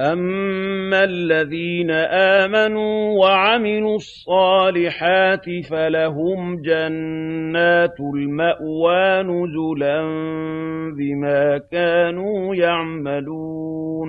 أَمَّا الَّذِينَ آمَنُوا وَعَمِلُوا الصَّالِحَاتِ فَلَهُمْ جَنَّاتُ الْمَأْوَىٰ نُزُلًا بِمَا كَانُوا يَعْمَلُونَ